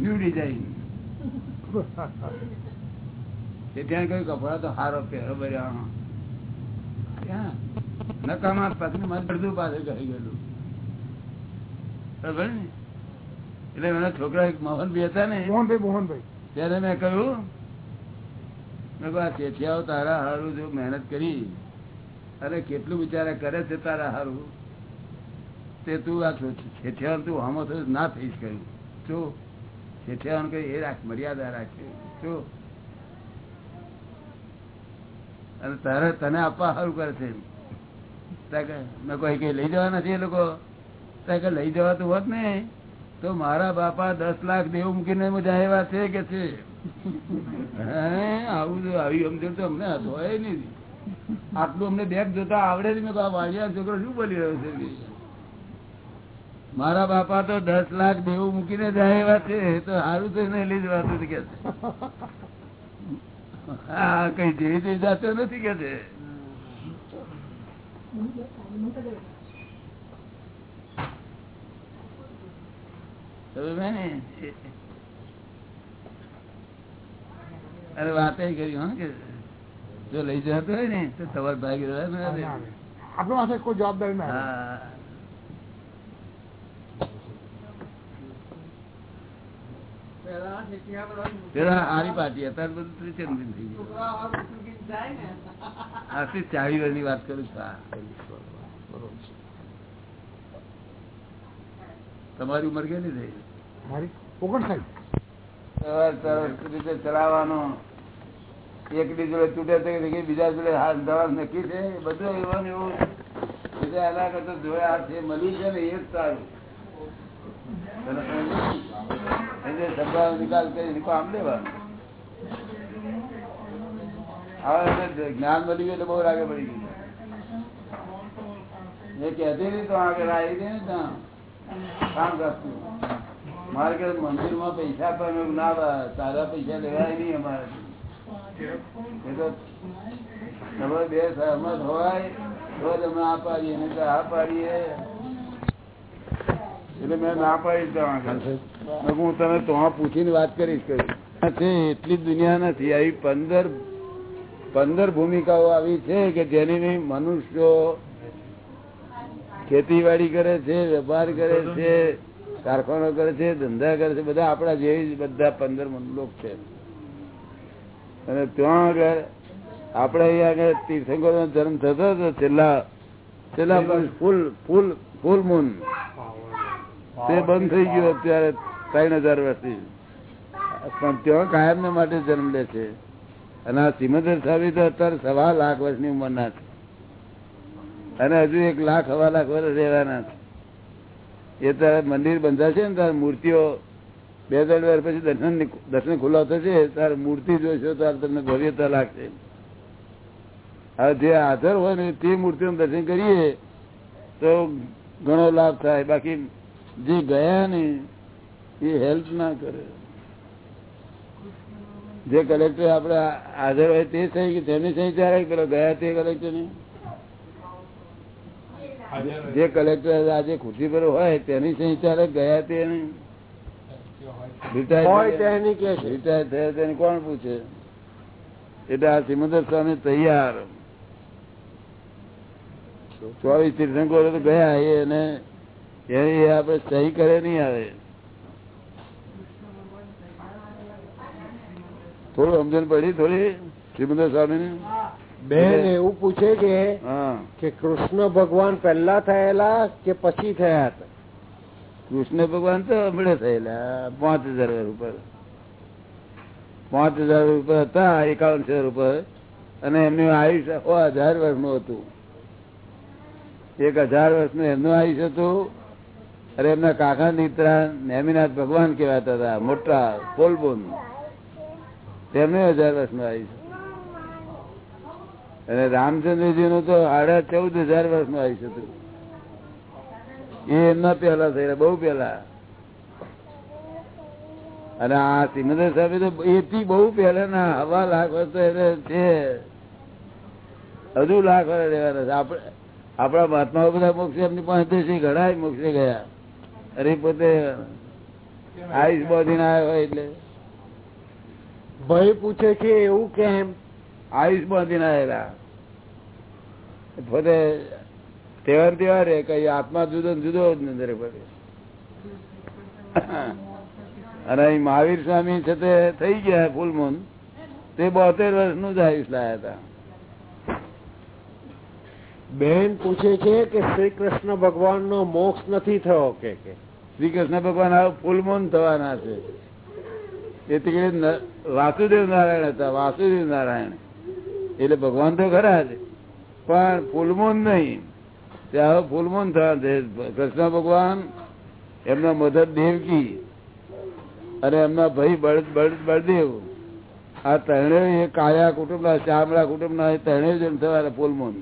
New design ત્યાં કહ્યું કપડા તો સારો પહેરો બર્યા નકામા પત્ની મન બધું પાછળ કરી ગયેલું. બરાબર ને? એટલે એના છોકરા મોહનભાઈ હતા ને મોહનભાઈ મોહનભાઈ. ત્યારે મેં કહ્યું ચેઠિયાઓ તારા હારું જો મહેનત કરી અને કેટલું બિચારા કરે છે તારા હારું? તે તું આ છેઠિયાવાનું તું હામો થયું ના થઈશ કહ્યું. શું છેઠિયાવાનું કઈ એ રાખ, મર્યાદા રાખે. શું? અને તારે તને આપવા સારું કરે છે મેં કોઈ કઈ લઈ જવા નથી એ લોકો. કે લઈ જવાતું હોત ને, તો મારા બાપા દસ લાખ દેવ મૂકીને આવ્યા છે કે છે. આવું આવી સમજણ તો અમને હોય નહીં. આટલું અમને બેગ જોતા આવડે નહીં. મેં વાડિયા છોકરો શું બોલી રહ્યો છે? મારા બાપા તો દસ લાખ દેવું મૂકીને જાય એવા છે તો સારું તો એને લઈ જવાતું કે છે. હા કઈ જઈ જઈ જાતો નથી કે છે? અરે વાત કરી હા કે જો લઈ જતો હોય ને તો તમારે ભાગી રહ્યા આપણો પાસે કોઈ જવાબદારી ના આવે. હા પેલા હારી પાર્ટી અત્યારે બધું ત્રિચંદન થઈ ગયું. આથી ચાવી વર્ષની વાત કરું છું? તમારી ઉંમર કેટલી થઈ? મારી ઓગણસાઠ. ચલાવવાનો. એક જોડે તૂટે તો બીજા જોડે હાથ દવા નક્કી છે? બધું એવું એવું. બીજા એના કરતા જોયા હાથ છે મળી છે ને એ જ સારું. શબ્દનો નિકાલ કરી કામ લેવા હવે જ્ઞાન મળી ગયું તો બહુ રાગે પડી ગયું એ કહેતી નહીં તો આગળ આવી દે ને ત્યાં. કામ કરતું. મારે કે મંદિરમાં પૈસા પણ ના. તારા પૈસા લેવાય નહીં અમારે. એ તો તમે બે સહમત હોય તો જ અમે આ પાડીએ, નહીં તો આ પાડીએ. એટલે મેં ના પાડી હું તને તો પૂછીને વાત કરીશ એટલી દુનિયા નથી. આવી પંદર પંદર ભૂમિકાઓ આવી છે કે જેની મનુષ્યો ખેતીવાડી કરે છે વેપાર કરે છે કારખાનો કરે છે ધંધા કરે છે બધા આપણા જેવી જ બધા પંદર લોક છે. અને ત્યાં આગળ આપણે અહીંયા આગળ તીર્થંકર જન્મ થતો હતો છેલ્લા છેલ્લા ફૂલ ફૂલ ફૂલ મૂન. તે બંધ થઈ ગયું અત્યારે ત્રણ હજાર વર્ષથી. પણ ત્યાં કાયમ માટે જન્મ લે છે. અને આ સિમંદર સ્વામી તો અત્યારે સવા લાખ વર્ષની ઉંમરના છે. અને હજુ એક લાખ સવા લાખ વર્ષ રહેવાના છે. એ તારે મંદિર બંધાશે ને તારે મૂર્તિઓ બે ત્રણ વાર પછી દર્શન દર્શન ખુલ્લા થશે તારે મૂર્તિ જોશો તારે તમને ભવ્યતા લાગશે. હવે જે હાજર હોય ને તે મૂર્તિનું દર્શન કરીએ તો ઘણો લાભ થાય. બાકી જે ગયા ને એ હેલ્પ ના કરે. જે કલેક્ટર આપડે હાજર હોય તે સહી કે તેની સહી ત્યારે પેલો ગયા તે કલેક્ટરની? જે કલેક્ટર આજે ખુરશી પર હોય તેની સહી ત્યારે ગયા તે. રિટાયર થયા. તેની કોણ પૂછે? એટલે આ સિમંદર સ્વામી તૈયાર. ચોવીસ તીર્થંકરો ગયા એને એ આપડે સહી કરે નહીં આવે. થોડું સમજણ પડી થોડી શ્રીમંદર સ્વામી બેન એવું પૂછે કે કે કૃષ્ણ ભગવાન પહેલા થયેલા કે પછી થયા હતા? કૃષ્ણ ભગવાન તો હમણાં થયેલા પાંચ હજાર ઉપર. પાંચ હજાર ઉપર હતા એકાવન હજાર ઉપર. અને એમનું આયુષ્ય સો હજાર વર્ષનું હતું. એક હજાર વર્ષનું એમનું આયુષ્ય હતું અરે એમના કાકા દીકરા નેમિનાથ ભગવાન કેવાતા હતા, મોટા પોલબોન તેમને હજાર વર્ષમાં આયુષ અને રામચંદ્રજી નું તો સાડા ચૌદ હજાર વર્ષનું આયુષ હતું એ એમના પેલા થયેલા, બહુ પેલા અને આ સિમંદર સાહેબ તો એથી બહુ પેલા ના હવા લાખ વર્ષ તો એને છે. હજુ લાખ વર્ષ રહેવાના છે. આપણે આપણા મહાત્માઓ બધા મોક્ષ એમની પાસે ઘણા મોક્ષે ગયા. અરે પોતે આયુષ ના આવ્યો એટલે. ભાઈ પૂછે છે એવું કેમ આયુષ ના આવેલા પોતે તહેવાર તહેવાર એ કઈ આત્મા જુદો જુદો જ નજરે પોતે અને મહાવીર સ્વામી છે તે થઈ ગયા ફૂલ મૂન તે બોતેર વર્ષનું જ આયુષ લાયા હતા. બેન પૂછે છે કે શ્રી કૃષ્ણ ભગવાન નો મોક્ષ નથી થયો કે શ્રી કૃષ્ણ ભગવાન હવે ફૂલમોન થવાના છે. એ તીકડે વાસુદેવ નારાયણ હતા, વાસુદેવ નારાયણ. એટલે ભગવાન તો ખરા છે પણ ફૂલમોન નહીં. ત્યાં હવે ફૂલમૂન થવા છે. કૃષ્ણ ભગવાન, એમના મધર દેવકી, અને એમના ભાઈ બળ બળ, બળદેવ. આ ત્રણેય કાયા કુટુંબના ચામડા કુટુંબના ત્રણેય જણ થવાના ફૂલમૂન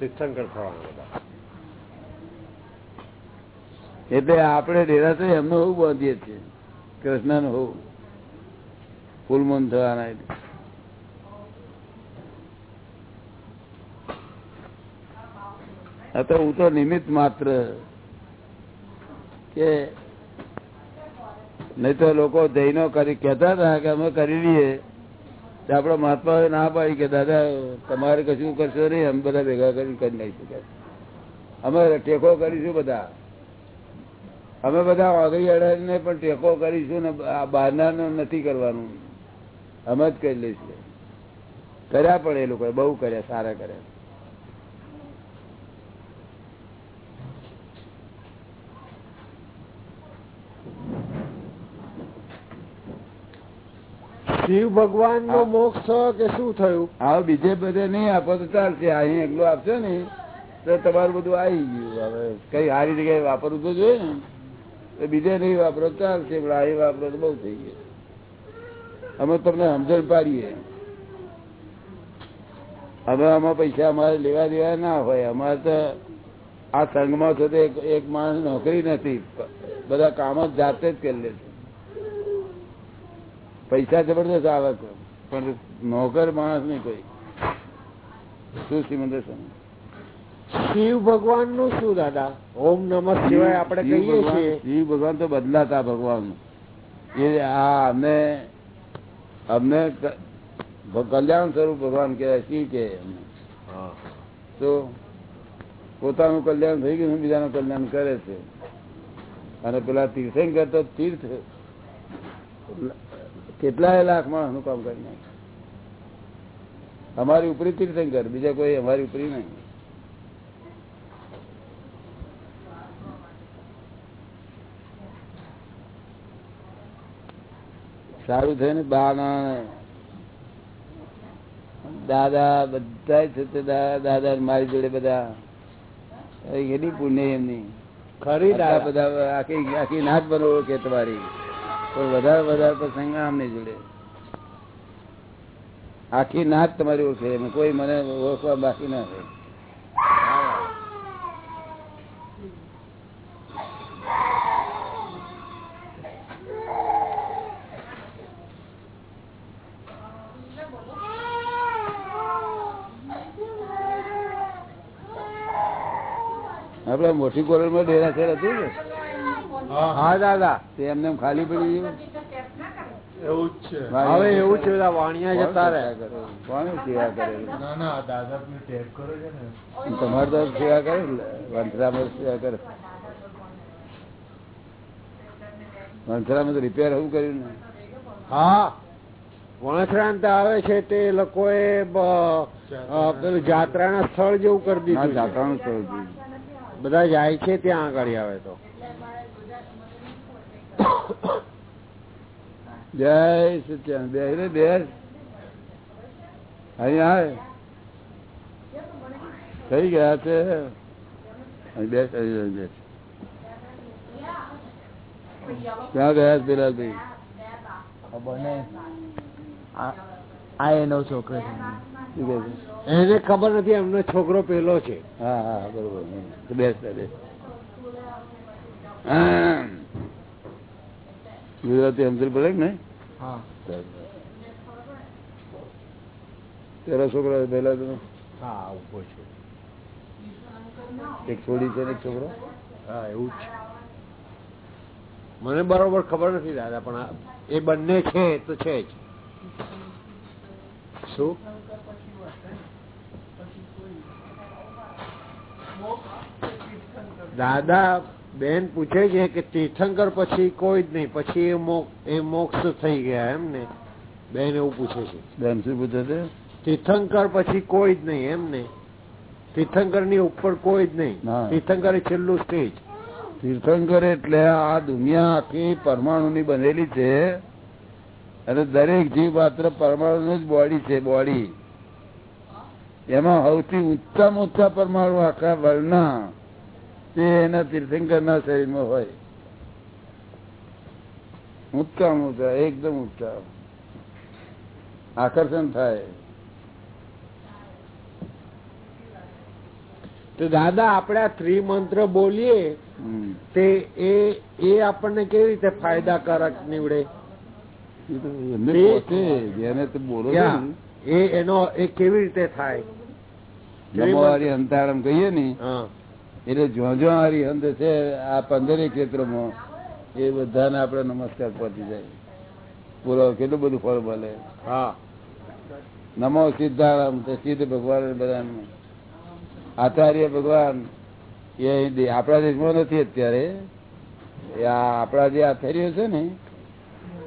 તીર્થંકર થવાના બધા. એટલે આપણે ડેરાસર એમનો હું બાંધીએ છીએ કૃષ્ણનું હું ફૂલમૂન થવાના એટલે. તો હું તો નિમિત્ત માત્ર કે નહીં તો લોકો જૈનો કરી કહેતા હતા કે અમે કરી લઈએ. તો આપડે મહાત્મા ના પાડી કે દાદા, તમારે કશું કરશો નહીં, અમે બધા ભેગા કરીને કરી નાખીશું શકાય. અમે ટેકો કરીશું બધા. અમે બધા વાઘરી અડાને પણ ટેકો કરીશું ને બહારના નથી કરવાનું. અમે જ કરી લઈશું. કર્યા પણ એ લોકો બહુ કર્યા, સારા કર્યા. શિવ ભગવાન નો મોક્ષ કે શું થયું? હા બીજે બધે નહીં આપો તો ચાલશે. અહીં એકલું આપશો ને તો તમારું બધું આવી ગયું. હવે કઈ સારી જગ્યાએ વાપરવું તો જોઈએ ને. તો બીજે નહીં વાપરો ચાલશે પણ અહીં વાપરો તો બહુ થઈ ગયું. અમે તમને સમજણ પાડીએ. હવે આમાં પૈસા અમારે લેવા દેવા ના હોય. અમારે તો આ સંઘમાં છો તો એક- માણસ નોકરી નથી. બધા કામ જ જાતે જ કરી લે છે. પૈસા જબરદસ્ત આવે છે. પણ નોકર માણસ નહીં કોઈ. શું શ્રીમંદર સ્વામી? શિવ ભગવાનનું શું દાદા? ઓમ નમઃ શિવાય આપણે કહીએ છીએ. શિવ ભગવાન તો બદલાતા ભગવાન. એ આ અમને અમને કલ્યાણ સ્વરૂપ ભગવાન કહેવાય શિવ કે તો પોતાનું કલ્યાણ થઈ ગયું બીજાનું કલ્યાણ કરે છે. અને પેલા તીર્થંકર તો તીર્થ કેટલાય લાખ માણસનું કામ કરી નાખે. અમારી ઉપરી તીર્થંકર બીજા કોઈ અમારી ઉપરી નહીં. સારું થયું ને બાના દાદા બધા છે દાદા મારી જોડે બધા. એની પુણ્ય એમની. ખરી બધા આખી આખી નાચ બનો કે તમારી. પણ વધારે વધારે પ્રસંગ આમની જોડે. આખી નાક તમારી ઓળખે કોઈ મને ઓળખવા બાકી ના થાય. આપડે મોટી કોરલમાં ડેરાસર હતું ને? હા. દાદા. તે એમને ખાલી પડી ગયું. એવું જ છે. હવે એવું છે વાણિયા જતા રહે. કોને સેવા કરે? ના ના દાદા પેલું ટેપ કરો છે ને. તમારે તો સેવા કરે વંથરામાં સેવા કરે. વંથરામાં તો રિપેર એવું કર્યું ને? હા. વણસરાંત આવે છે તે લોકોએ એ પેલું જાત્રાના સ્થળ જેવું કરી દીધું છે. જાતાનું સ્થળ. બધા જાય છે ત્યાં આગળ આવે તો. જય સત્યાન બે રે બે અહીં આવે થઈ ગયા છે. બે છે. ક્યાં ગયા પેલા ભાઈ ખબર નહીં. આ એનો છોકરો છે. એને ખબર નથી એમનો છોકરો પેલો છે. હા હા બરોબર. બેસ બેસ. ગુજરાતી સમજણ પડે ને તેરા છોકરા પહેલા તો? એક છોડી છે એક છોકરો? હા એવું જ છે. મને બરોબર ખબર નથી દાદા પણ એ બંને છે તો છે જ. શું? દાદા બેન પૂછે છે કે તીર્થંકર પછી કોઈ જ નહીં પછી એ મોક્ષ થઈ ગયા એમ ને બેન એવું પૂછે છે. બેન શું પૂછે છે? તીર્થંકર પછી કોઈ જ નહીં એમ ને તીર્થંકરની ઉપર કોઈ જ નહીં. તીર્થંકર એ છેલ્લું સ્ટેજ. તીર્થંકર એટલે આ દુનિયા આખી પરમાણુ ની બનેલી છે. અને દરેક જીવ માત્ર પરમાણુ નું જ બોડી છે બોડી એમાં સૌથી ઊંચામાં ઉચ્ચા પરમાણુ આખા વર્ણના. તે એના તીર્થંકર ના શરીરમાં હોય. ઊંચા ઊંચા એકદમ ઊંચા આકર્ષણ થાય. તો દાદા આપણે આ ત્રિમંત્ર બોલીએ તે એ એ આપણને કેવી રીતે ફાયદાકારક નીવડે? એ એનો એ કેવી રીતે થાય? નમોવારી અંતારમ કહીએ ને હા. એટલે જો જો હરિહંત છે આ પંદરે ક્ષેત્રમાં એ બધાને આપણે નમસ્કાર પહોંચી જાય. પૂરો કેટલું બધું ફળ મળે. હા. નમો સિદ્ધારામ તો સિદ્ધ ભગવાન બધા આચાર્ય ભગવાન એ આપણા દેશમાં નથી અત્યારે. એ આપણા જે આચાર્યો છે ને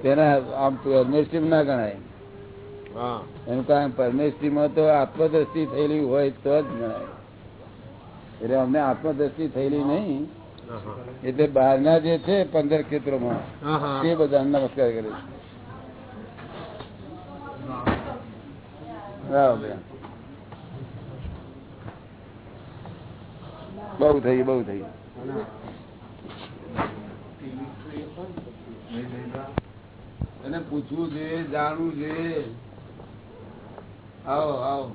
તેના આમ પરમેશ્રી ના ગણાય. હા. એનું કારણ પરમેશ્રીમાં તો આત્મદ્રષ્ટિ થયેલી હોય તો જ ગણાય. એટલે અમને આત્મદ્રષ્ટિ થયેલી નહીં. એટલે બહારના જે છે પંદર ક્ષેત્રોમાં તે બધા નમસ્કાર કરે છે. બહુ થઈ બહુ થઈ એને પૂછવું જોઈએ જાણવું જોઈએ આવો આવો.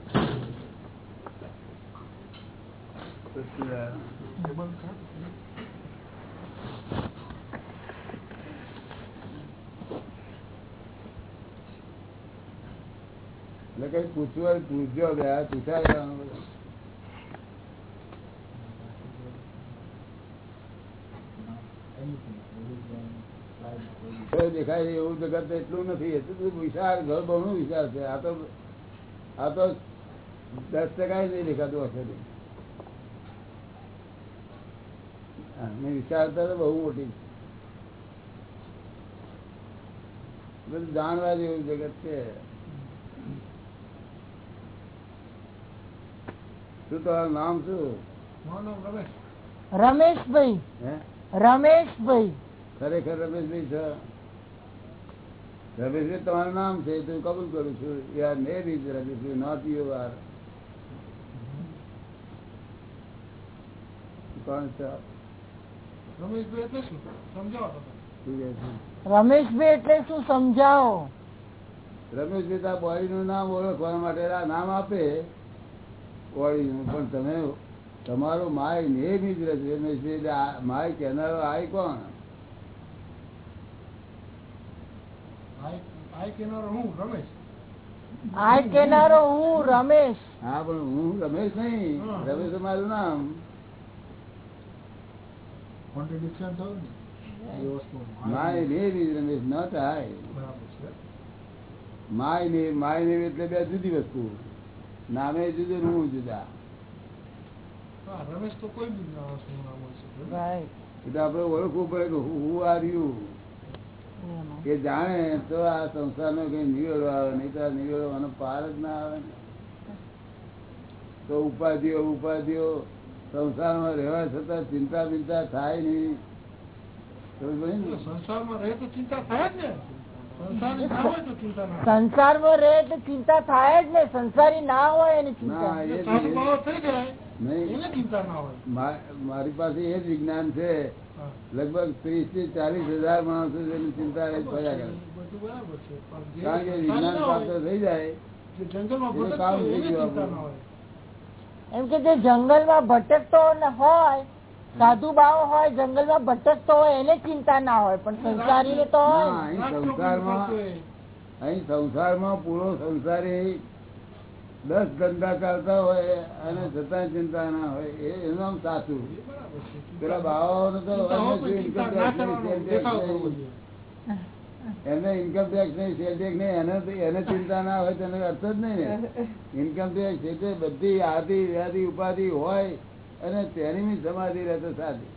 એટલે કઈ પૂછવું પૂછજો બે પૂછાય દેખાય એવું જગત એટલું નથી એટલું વિશાળ ઘર બહુ વિશાળ છે આ તો આ તો દસ ટકા નહીં દેખાતું હશે નહીં. આની વિચારતા તો બહુ મોટી. બધું જાણવા જેવું જગત છે. શું તમારું નામ શું? રમેશભાઈ. રમેશભાઈ. ખરેખર રમેશભાઈ છો? રમેશભાઈ તમારું નામ છે તો કબૂલ કરું છું. યાર maybe Rameshbhai not you are કોણ છે રમેશભાઈ એટલે શું? સમજાવો? રમેશભાઈ તારા બોડી નું નામ ઓળખવા માટે નામ આપે. બોડી નું પણ તમે તમારું માય ને જ રહેશે રમેશભાઈ માય કહેનારો આય કોણ? આઈ કેનારો હું રમેશ? આ કેનારો હું રમેશ. હા પણ હું રમેશ નહીં. રમેશ તો મારું નામ. કોન્ટ્રડિક્શન થયું ને. My name is Ramesh not I my name my name એટલે બે જુદી વસ્તુ. નામે જુદું હું જુદા. રમેશ તો કોઈ એટલે આપણે ઓળખવું પડે કે હું આર યુ કે જાણે તો આ સંસારનો કઈ નિવેડો આવે નહીં તો આ નિવેડવાનો પાર જ ના આવે ને. તો ઉપાધિઓ ઉપાધિઓ. સંસારમાં રહેવા છતાં ચિંતા બિંતા થાય નહીં. સંસારમાં રહે તો ચિંતા થાય જ ને. સંસારની ના હોય તો ચિંતા ના થાય. સંસારમાં રહે તો ચિંતા થાય જ ને. સંસારી ના હોય એની ચિંતા. મારી પાસે એ જ વિજ્ઞાન છે. લગભગ ત્રીસથી ચાલીસ હજાર માણસો જેની ચિંતા કરે. કારણ કે વિજ્ઞાન પ્રાપ્ત થઈ જાય જંગલમાં કામ થઈ ગયું એમ કે જે જંગલમાં ભટકતો હોય સાધુ બાવો હોય જંગલમાં ભટકતો હોય એને ચિંતા ના હોય પણ સંસારી તો સંસારમાં. અહીં સંસારમાં પૂરો સંસારી દસ ધંધા કરતા હોય અને છતાં ચિંતા ના હોય એ એનું નામ સાચું. પેલા બાવાઓનું તો ચિંતા હોય પણ income ચિંતા tax ના નહીં, કરવાનો sales tax દેખાવ કરવો નહીં. જોઈએ. એને ઇન્કમ ટેક્સ નહીં સેલ ટેક્સ નહીં એને એને ચિંતા ના હોય તેનો અર્થ જ નહીં ને ઇન્કમ ટેક્સ એટલે બધી આદિ વ્યાધિ ઉપાધિ હોય અને તેની બી સમાધિ સાચી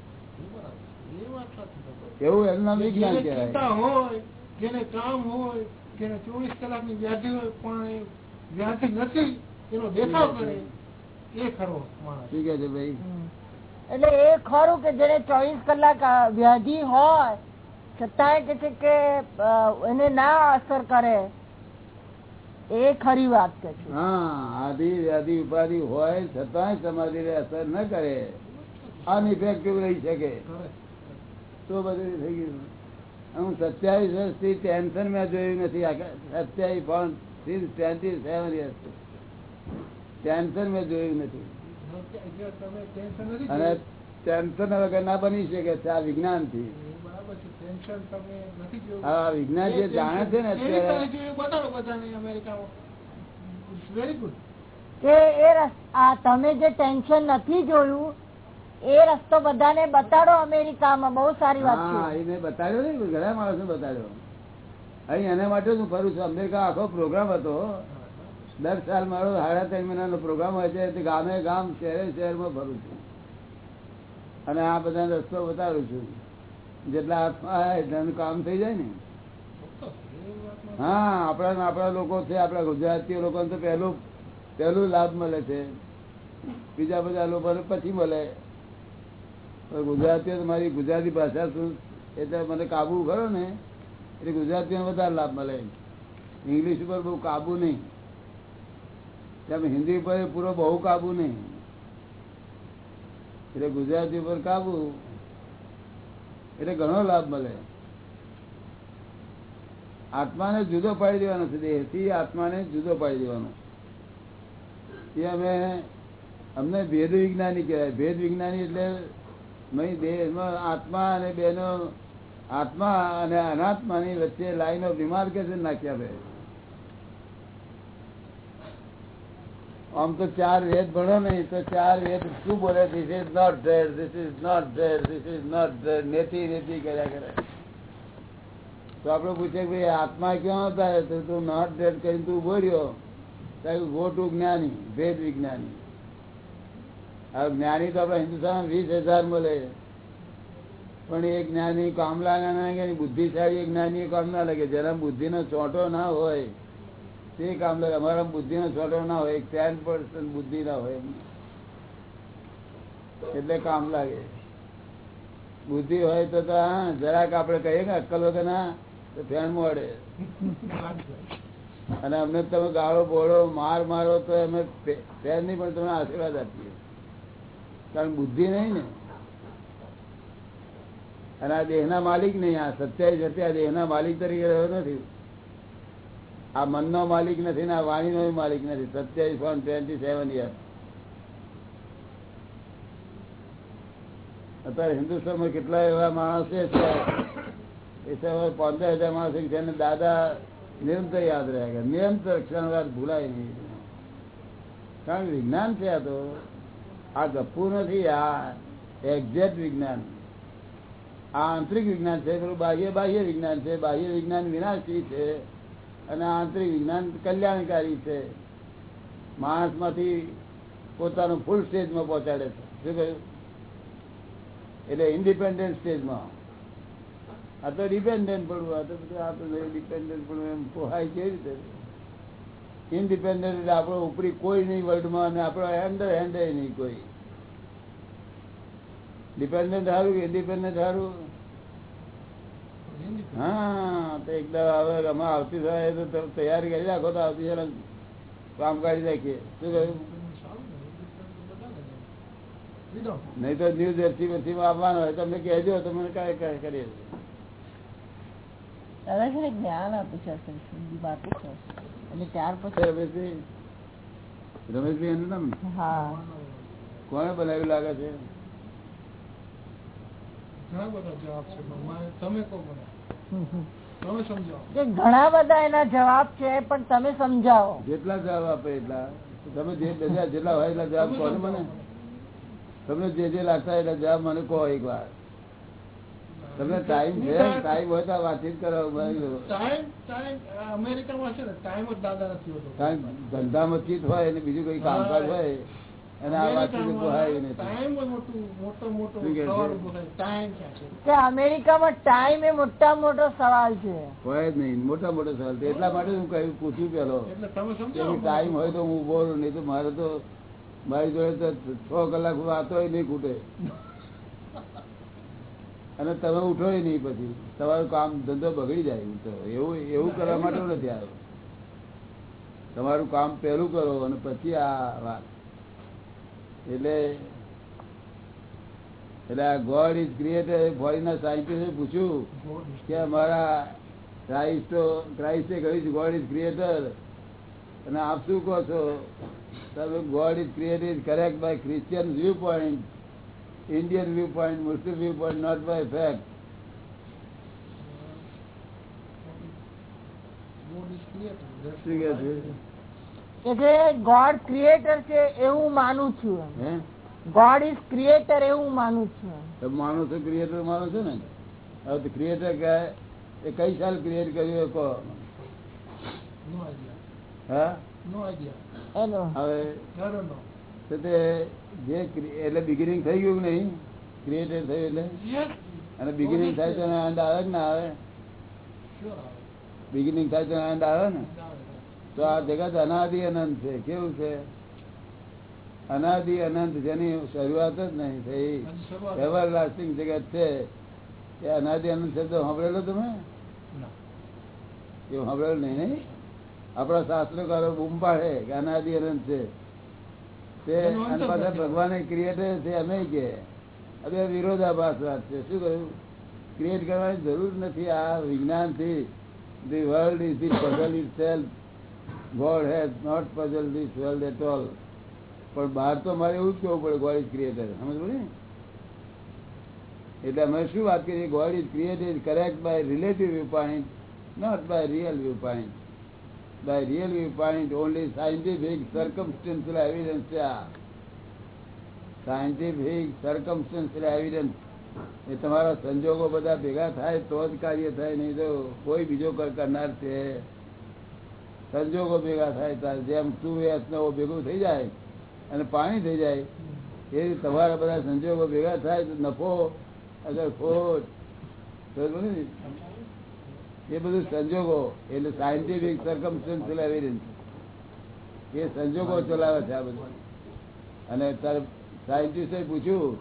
છે. એવું એનું નામ વિજ્ઞાન કહેવાય હોય જેને કામ હોય જેને ચોવીસ કલાકની વ્યાધિ હોય પણ વ્યાધિ નથી એનો દેખાવ કરે એ ખરો માણસ શું છે ભાઈ એટલે એ ખરું કે જેને ચોવીસ કલાક વ્યાધિ હોય છતાંય કે છે કે એને ના અસર કરે એ ખરી વાત કે છે. હા આદિ વ્યાધિ ઉપાધિ હોય છતાંય સમાધિ ને અસર ન કરે. અનઇફેક્ટિવ રહી શકે. તો બધું થઈ ગયું. હું સત્યાવીસ વર્ષથી ટેન્શન મેં જોયું નથી. સત્યાવીસ પણ ટ્વેન્ટી સેવન યર્સ ટેન્શન મેં જોયું નથી. અને ટેન્શન વગર ના બની શકે છે આ વિજ્ઞાન ટેન્શન તમે નથી જોયું? આ વિજ્ઞાન જે જાણે છે ને કેવી અત્યારે રીતે જોયું? બતાવો બધાને અમેરિકામાં. વેરી ગુડ કે એ તમે જે ટેન્શન નથી જોયું એ રસ્તો બધાને બતાડો અમેરિકામાં. બહુ સારી વાત છે. મેં બતાડ્યો ને ઘણા માણસો બતાડ્યો. અહીં એના માટે હું ફરું છું? અમેરિકા આખો પ્રોગ્રામ હતો. દર સાલ મારો સાડા ત્રણ મહિનાનો પ્રોગ્રામ હોય છે ગામે ગામ શહેરે શહેરમાં ફરું છું. અને આ બધા રસ્તો બતાડું છું. જેટલા હાથમાં આવે એટલાનું કામ થઈ જાય ને. હા, આપણા આપણા લોકો છે, આપણા ગુજરાતીઓ લોકોને તો પહેલું પહેલું લાભ મળે છે. બીજા બધા લોકોને પછી મળે. ગુજરાતીઓ મારી ગુજરાતી ભાષા શું? એટલે મને કાબુ ખરો ને? એટલે ગુજરાતીઓને વધારે લાભ મળે. ઇંગ્લિશ ઉપર બહુ કાબુ નહીં. તેમ હિન્દી ઉપર પૂરો બહુ કાબુ નહીં. એટલે ગુજરાતી ઉપર કાબુ. એટલે ઘણો લાભ મળે. આત્માને જુદો પાડી દેવાનો છે, દેહથી આત્માને જુદો પાડી દેવાનો. એ અમે, અમને ભેદ વિજ્ઞાની કહેવાય. ભેદ વિજ્ઞાની એટલે દેહમાં આત્મા અને બેનો, આત્મા અને અનાત્માની વચ્ચે લાઈન બીમાર કે નાખ્યા બે આમ તો ચાર વેદ ભણો નહીં તો ચાર વેદ શું બોલે? This is not there this is not there this is not there નેતી નેતી કર્યા કરે. તો આપડે પૂછે ભાઈ, આત્મા ક્યાં હતા? તો તું નોટ ધેર કરીને તું ઊભો રહ્યો. ગો ટુ જ્ઞાની, ભેદ વિજ્ઞાની. હવે જ્ઞાની તો આપડા હિન્દુસ્તાન વીસ હજાર મળે. પણ એ જ્ઞાની કામલા ના લાગે બુદ્ધિશાળી જ્ઞાની કામ ના લાગે. જેના બુદ્ધિનો ચોંટો ના હોય તે કામ લે અમારા બુદ્ધિનો છોડો ના હોય ટેન પર્સન્ટ બુદ્ધિ ના હોય એટલે કામ લાગે. બુદ્ધિ હોય તો જરાક આપડે કહીએ ને અક્કલ વગર ના, તો ફેણ મળે અને અમને તમે ગાળો બોળો માર મારો તો અમે ફેર નહીં પણ તમને આશીર્વાદ આપીએ. કારણ બુદ્ધિ નહીં ને. અને આ દેહના માલિક નહીં, આ સત્યાવીસ સત્યા દેહના માલિક તરીકે રહ્યો નથી. આ મનનો માલિક નથી ને આ વાણીનો માલિક નથી. સત્યાવીસ વન ટ્વેન્ટી સેવન યર અત્યારે હિન્દુસ્તાનમાં કેટલા એવા માણસો છે એ પંદર હજાર માણસો જેને દાદા નિરંતર યાદ રહ્યા કે નિરંતર ક્ષણ વાત ભૂલાય નહીં. કારણ કે વિજ્ઞાન છે આ તો. આ ગપ્પુ નથી, આ એક્ઝેક્ટ વિજ્ઞાન. આ આંતરિક વિજ્ઞાન છે, પેલું બાહ્ય બાહ્ય વિજ્ઞાન છે. બાહ્ય વિજ્ઞાન વિનાશી છે. અને આંતરિક વિજ્ઞાન કલ્યાણકારી છે. માણસમાંથી પોતાનું ફૂલ સ્ટેજમાં પહોંચાડે છે. શું કહ્યું? એટલે ઇન્ડિપેન્ડન્ટ સ્ટેજમાં આ તો ડિપેન્ડન્ટ પડવું આ તો બધું આપણે ડિપેન્ડન્ટ પડવું એમ પોહાય કેવી રીતે? ઇન્ડિપેન્ડન્ટ એટલે આપણો ઉપરી કોઈ નહીં વર્લ્ડમાં અને આપણો હેન્ડર હેન્ડ નહીં કોઈ. ડિપેન્ડન્ટ સારું ઇન્ડિપેન્ડન્ટ સારું? હા તો એકદમ હવે અમે આવતી થાય તો તમે તૈયારી કરી રાખો તો આવતી કામ કાઢી રાખીએ શું કહ્યું? નહીં તો ન્યૂ જર્સી બર્સીમાં આવવાનો હોય તમને કહેજો તો મને કાંઈ કાંઈ કરીએ. દાદા છે સુધી વાતો છે. અને ત્યાર પછી રમેશભાઈ. રમેશભાઈ એનું નામ હા. કોણે બનાવ્યું લાગે છે? ઘણા બધા જવાબ છે તમે કહો ઘણા બધા એના જવાબ છે પણ તમે સમજાવો. જેટલા જવાબ આપે એટલા. તમે જે બધા જેટલા હોય એટલા જવાબ કહો મને. તમને જે જે લાગતા એટલા જવાબ મને કહો એક વાર. તમને ટાઈમ છે ટાઈમ હોય તો વાતચીત કરો. ટાઈમ ટાઈમ અમેરિકામાં છે ને ટાઈમ જ દાદા નથી હોતો. ધંધામાં ચીત હોય અને બીજું કઈ કામકાજ હોય. અમેરિકામાં ટાઈમ એ મોટા મોટો સવાલ છે. હોય જ નહીં. મોટા મોટો સવાલ છે. એટલા માટે હું કહ્યું પૂછ્યું પેલો. એટલે તમે કે સમજાવો ટાઈમ હોય તો હું બોલું નહીં તો મારે તો મારી જોડે તો છ કલાક વાતો નહીં ખૂટે. અને તમે ઉઠો નહીં પછી. તમારું કામ ધંધો બગડી જાય તો. એવું એવું કરવા માટે નથી આવ્યો. તમારું કામ પહેલું કરો અને પછી આ વાત. એટલે એટલે આ ગોડ ઇઝ ક્રિએટર ફોરીના સાયન્ટિસ્ટે પૂછ્યું કે અમારા ક્રાઇસ્ટો ક્રાઇસ્ટે કહ્યું છે ગોડ ઇઝ ક્રિએટર અને આપ શું કહો છો? તમે God is created correct by Christian view point Indian view point Muslim view point not by fact શું કહે છે? કે જે ગોડ ક્રિએટર છે એવું માનું છું ગોડ ઇઝ ક્રિએટર એવું માનું છું માનો છો ક્રિએટર માનો છો ને. હવે ક્રિએટર કહે એ કઈ સાલ ક્રિએટ કર્યું એ કહો. એટલે બિગિનિંગ થઈ ગયું નહીં? ક્રિએટર થયું એટલે? અને બિગિનિંગ થાય તો અંત આવે કે ના આવે? બિગિનિંગ થાય તો અંત આવે ને? તો આ જગત અનાદિ અનંત છે. કેવું છે? અનાદિ અનંત જેની શરૂઆત જ નહીં થઈ. એવર લાસ્ટિંગ જગત છે. એ અનાદિ અનંત શબ્દ સાંભળેલો તમે? એવું સાંભળેલું નહીં નહીં? આપણા શાસ્ત્રકારો બૂમ પાડે કે અનાદિ અનંત છે. તે અને પાછા. ભગવાને ક્રિએટર છે અમે કે. હવે વિરોધાભાસ વાત છે. શું કહ્યું? ક્રિએટ કરવાની જરૂર નથી. આ વિજ્ઞાનથી the world is the puzzle itself God has not puzzle this world at all પણ બહાર તો મારે એવું જ કહેવું પડે ગોડ ઇઝ ક્રિએટર સમજ ને? એટલે અમે શું વાત કરીએ? God is created correct by relative view point not by real view point by real view point only scientific circumstantial evidence છે આ. સાયન્ટિફિક સર્કમસ્ટન્શિયલ એવિડન્સ એ તમારા સંજોગો બધા ભેગા થાય તો જ કાર્ય થાય, નહીં તો કોઈ બીજો કરનાર છે. સંજોગો ભેગા થાય ત્યારે જેમ સૂર્ય સ્નો ભેગું થઈ જાય અને પાણી થઈ જાય, એ તમારા બધા સંજોગો ભેગા થાય તો નફો, અગર ખોટ? એ બધું સંજોગો, એટલે સાયન્ટિફિક સરકમસ્ટન્સ એવિડન્સ એ સંજોગો ચલાવે છે આ બધું. અને તારે સાયન્ટિસ્ટે પૂછ્યું,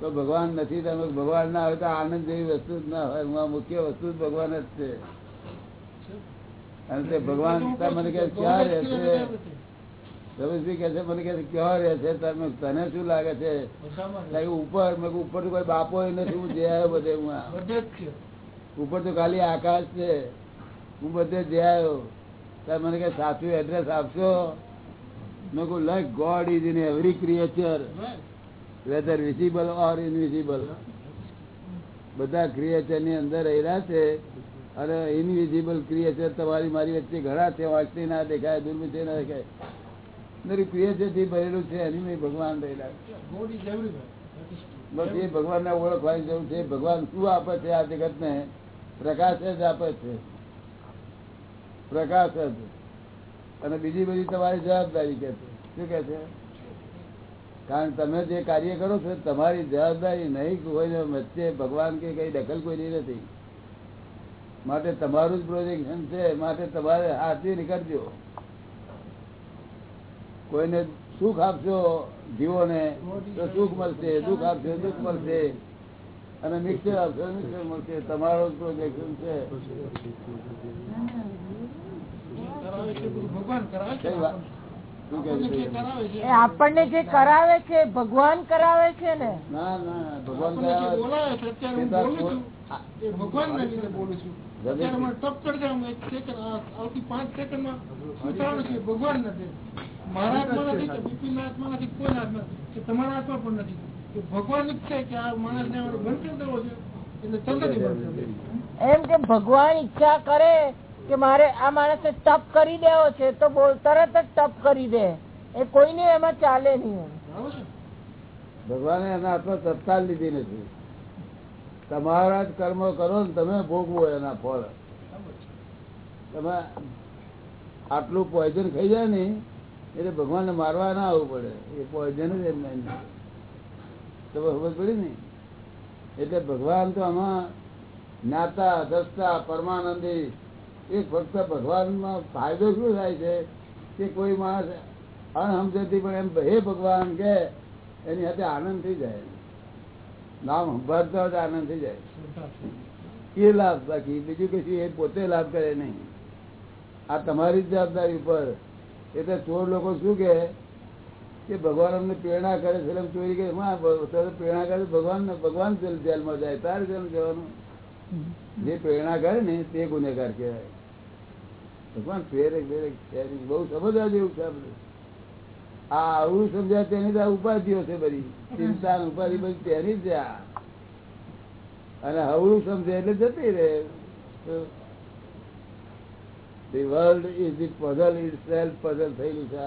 તો ભગવાન નથી, તમે ભગવાન ના હોય તો આનંદ જેવી વસ્તુ જ ના હોય મુખ્ય વસ્તુ જ ભગવાન જ છે. અને તે ભગવાન મને કે ક્યાં રહે છે રમેશભાઈ કે છે મને કે ક્યાં રહે છે તાર તને શું લાગે છે? ઉપર મેં ઉપર તો કોઈ બાપો નથી હું જે આવ્યો બધે હું. ઉપર તો ખાલી આકાશ છે. હું બધે જે આવ્યો. ત્યારે મને કે સાચું એડ્રેસ આપશો? મેં કહું like God is in every creature whether visible or invisible બધા ક્રિએચરની અંદર રહેલા છે. અને ઇનવિઝિબલ ક્રિએચર તમારી મારી વચ્ચે ઘણા છે વાંચતી ના દેખાય દુર્બીથી ના દેખાય. દરેક ક્રિએચરથી ભરેલું છે એની મેં ભગવાન રહેલા. છે. બસ એ ભગવાન ને ઓળખવાની જરૂર છે. ભગવાન શું આપે છે આ જગત ને પ્રકાશ જ આપે છે. પ્રકાશ જ. અને બીજી બધી તમારી જવાબદારી કે છે. શું કે છે? કારણ તમે જે કાર્ય કરો છો તમારી જવાબદારી નહીં કોઈને વચ્ચે ભગવાન કે કઈ દખલ કોઈની નથી માટે તમારું જ પ્રોજેક્શન છે માટે તમારે હાથથી નીકળજો કોઈને સુખ આપશો જીવોને તો સુખ મળશે દુઃખ આપશો દુઃખ મળશે. અને મિક્સર આપશો મિક્સર મળશે. તમારો જ પ્રોજેક્શન છે. ભગવાન આપણને જે કરાવે છે ભગવાન કરાવે છે ને. ના ના ભગવાન. બોલાવે છે અત્યારે હું બોલું છું. ભગવાન નથી. મારા હાથમાં નથી કે બિપિન હાથમાં નથી કોઈ હાથમાં કે તમારા હાથમાં પણ નથી. કે ભગવાન જ છે કે આ બંધ કરી દેવો છે એટલે. એમ કે ભગવાન ઈચ્છા કરે કે મારે આ માણસે તપ કરી દેવો છે તો બોલ તરત જ તપ કરી દે. એ કોઈને એમાં ચાલે નહીં. ભગવાને એના હાથમાં તત્કાલ લીધી નથી. તમારા જ કર્મો કરો ને તમે ભોગવો એના ફળ. તમે આટલું પોઈઝન ખાઈ જાય ને, એટલે ભગવાનને મારવા ના આવવું પડે. એ પોઈઝન જ એમને તમે ખબર પડી ને? એટલે ભગવાન તો આમાં જ્ઞાતા દસતા, પરમાનંદી, એ ફક્ત ભગવાનમાં ફાયદો શું થાય છે? કે કોઈ માણસ અણસમજતી પણ એમ હે ભગવાન, કે એની સાથે આનંદ થઈ જાય. નામ સંભાળતો જ આનંદ થઈ જાય. એ લાભ બાકી. બીજું કશું એ પોતે લાભ કરે નહીં. આ તમારી જવાબદારી ઉપર. એટલે ચોર લોકો શું કે કે ભગવાન અમને પ્રેરણા કરે છે એમ ચોરી કરે. હા પ્રેરણા કરે ભગવાન ભગવાન જેલ- જેલમાં જાય. તારે જેલ જવાનું? જે પ્રેરણા કરે ને, તે ગુનેગાર કહેવાય. ભગવાન પ્રેરક પ્રેરક બહુ સમજવા જેવું છે આપણે. આ આવું સમજાય તેની આ ઉપાધિઓ છે બધી. ચિંતા ઉપાધિ બધી તેની જ અને હવળું સમજે એટલે જતી રહે. The world is the puzzle itself puzzle થયેલું છે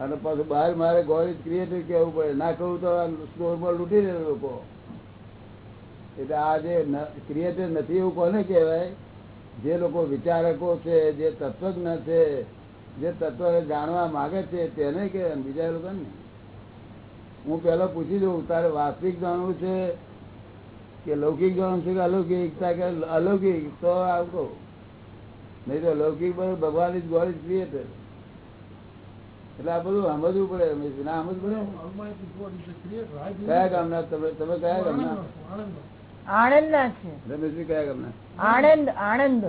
અને પાછું બહાર મારે ગોડ ઇઝ ક્રિએટિવ કહેવું પડે. ના કહું તો સ્ટોરમાં લૂંટી રહે લોકો. એટલે આ જે ક્રિએટર નથી એવું કોને કહેવાય? જે લોકો વિચારકો છે જે તત્વજ્ઞ છે જે તત્વ જાણવા માંગે છે તેને કે બીજા લોકો હું પેલો પૂછી દઉં તારે વાસ્તવિક જાણવું છે કે લૌકિક જાણવું છે કે અલૌકિક? કે અલૌકિક. તો આવું કહું. નહીં તો લૌકિક બધું ભગવાન ઇઝ ગોડ ઇઝ ક્રિએટર એટલે આ બધું સમજવું પડે. ના સમજ પડે? કયા. ગામના? તમે તમે કયા ગામના? આણંદ ના છે. રમેશભાઈ કયા ગામના? આણંદ આણંદ.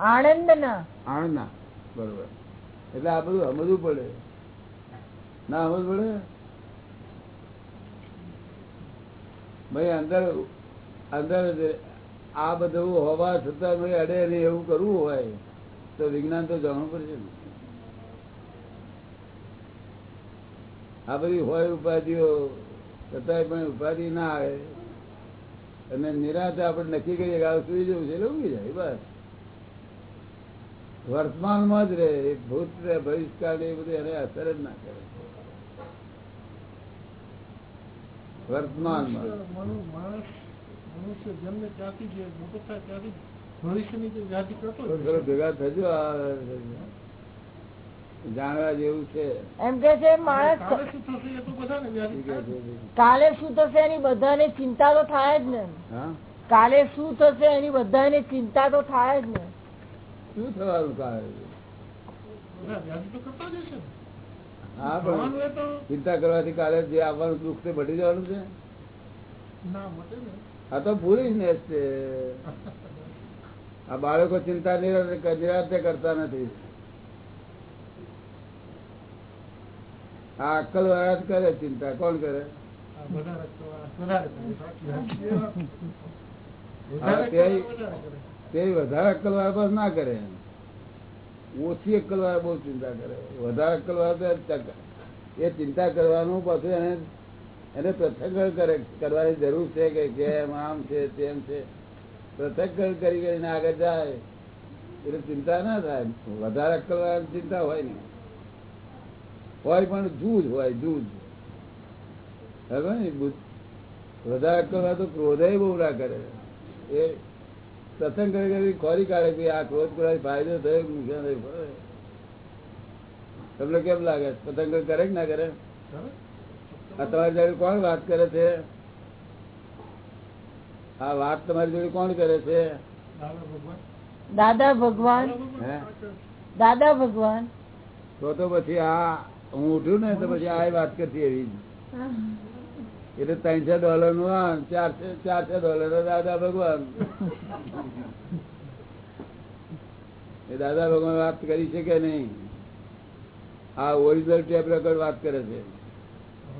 આણંદ ના આણંદના. બરોબર. એટલે આ બધું સમજવું પડે. ના સમજ પડે? ભાઈ, અંદર અંદર આ બધું હોવા છતાં ભાઈ અડે નહીં એવું કરવું હોય, તો વિજ્ઞાન તો જાણવું પડશે ને. આ બધી હોય ઉપાધિઓ, છતાંય પણ ઉપાધિ ના આવે. અને નિરાશ આપણે નક્કી કરીએ કે આ સુઈ જવું છે, એટલે ઉગી જાય, બસ. વર્તમાનમાં જ રહે એ ભૂત રહે ભવિષ્યકાળ એ બધું એને અસર જ ના કરે. વર્તમાનમાં. મનુષ્ય જન્મે ત્યાંથી જે મોટો થાય ત્યાંથી ભવિષ્યની જે યાદી કરતો થોડું હોય, થોડું ભેગા થજો જાણવા જેવું છે. એમ કે છે માણસ કાલે શું થશે એ તો બધાને યાદી ઠીક થાય. છે, જ. કાલે શું થશે એની બધાને ચિંતા તો થાય જ ને. હા? કાલે શું થશે એની બધાને ચિંતા તો થાય જ ને. શું થવાનું. હા પણ ચિંતા કરવાથી કાલે જે આવવાનું દુઃખ તે બળી જવાનું છે? આ તો ભૂલી જ છે આ બાળકો ચિંતા નિરાતે કરતા નથી. આ અક્કલ વાળા જ કરે ચિંતા. કોણ કરે? વધારે તે- વધારે અક્કલ વાળા ના કરે. ઓછી અક્કલ વાળા બહુ ચિંતા કરે. વધારે અક્કલ વાળા એ ચિંતા કરવાનું પાછું એને એને પ્રથકરણ કરે, કરવાની જરૂર છે કે કેમ, આમ છે, તેમ છે. પ્રથકરણ કરી કરીને આગળ જાય. એટલે ચિંતા ના થાય. વધારે અક્કલ વાળા ચિંતા હોય નહીં. હોય પણ જૂજ હોય, જૂજ. હવે ને? વધારે અક્કલ વાળા તો ક્રોધે બહુ ના કરે. એ સત્સંગ કરી કરી ખોરી કાઢે કે આ ક્રોધ કરવાથી ફાયદો થયો નુકસાન થયું તમને કેમ લાગે? પતંગ કરે કે ના કરે? આ તમારી જોડે કોણ વાત કરે છે? આ વાત તમારી જોડે કોણ કરે છે? દાદા ભગવાન. દાદા ભગવાન હે? દાદા ભગવાન. તો તો પછી આ હું ઉઠ્યું ને તો પછી આ વાત કરતી એવી. એટલે ત્રણસો ડોલરનું આ ચારસો ડોલર દાદા ભગવાન. એ દાદા ભગવાન વાત કરી છે કે આ ઓરિજિનલ ટેપ રેકોર્ડ વાત કરે છે.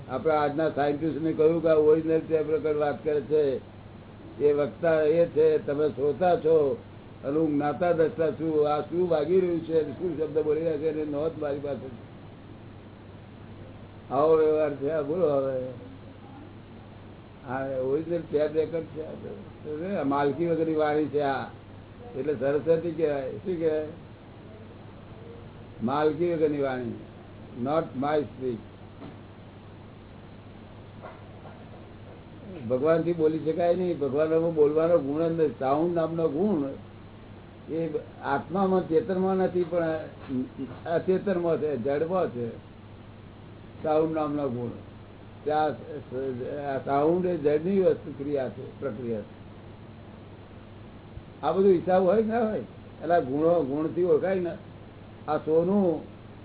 આપણે આજના સાયન્ટિસ્ટ ને કહ્યું કે આ ઓરિજિનલ ટેપ રેકોર્ડ વાત કરે છે. એ વક્તા એ છે, તમે શ્રોતા છો અને હું જ્ઞાતા દસતા છું. આ શું વાગી રહ્યું છે? શું શબ્દ બોલી રહ્યા છે? એની નોંધ મારી પાસે. આવો વ્યવહાર છે. આ બોલો હવે. આ ઓરિજિનલ ટેપ રેકર્ડ છે. માલકી વગરની વાણી છે આ. એટલે સરસ્વતી કહેવાય. શું કહેવાય? માલકી વગરની વાણી. નોટ માય સ્પીચ ભગવાનથી બોલી શકાય નહીં. ભગવાન બોલવાનો ગુણ જ નથી. સાઉન્ડ નામનો ગુણ એ આત્મામાં, ચેતનમાં નથી, પણ અચેતનમાં છે, જડમાં છે. સાઉન્ડ નામનો ગુણ. સાઉન્ડ એ જડની વસ્તુ ક્રિયા છે, પ્રક્રિયા છે. આ બધું હિસાબ હોય ના હોય? એટલે ગુણો, ગુણથી ઓળખાય ને. આ સોનું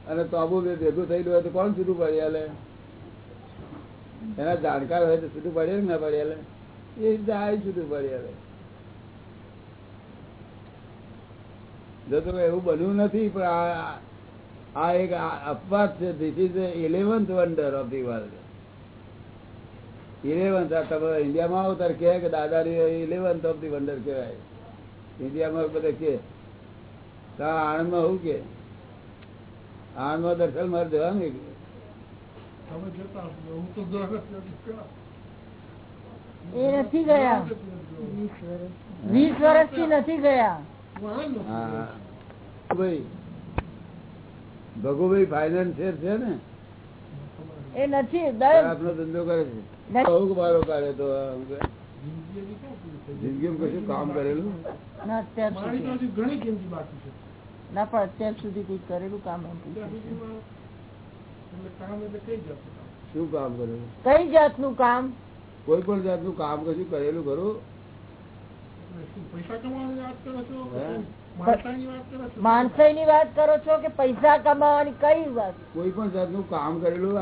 અને તાંબુ ભેગું થયેલું હોય તો કોણ છૂટું પડી લે એના જાણકાર હોય તો છૂટું પડે ના પડી લે એ જાય છૂટું પડી લે જો તો એવું બન્યું નથી, પણ આ આ એક અપવાદ છે. This is eleventh wonder of the world eleventh આ તમે ઇન્ડિયામાં આવો ત્યારે કહે કે દાદાની ઇલેવન્થ ઓફ ધી વંડર કહેવાય. ઇન્ડિયામાં બધા કે. આણંદમાં હું કે? આણંદમાં દર્શન મારે જવાનું. એ નથી ગયા. વીસ નથી ગયા. ભગુભાઈ ફાઇનાન્સિયર છે ને? એ નથી આપનો ધંધો કરે છે. તો? જિંદગીમાં કશું કામ કરેલું ના અત્યાર સુધી. ઘણી જિંદગી બાકી છે. ના પણ અત્યાર સુધી કઈ કરેલું કામ એમ? શું કામ કરેલું? કઈ જાતનું કામ? કોઈ પણ જાતનું કામ કશું કરેલું ખરું? માણસાઈ ની વાત કરો છો કે પૈસા કમાવાની કઈ વાત? કોઈ પણ જાતનું કામ કરેલું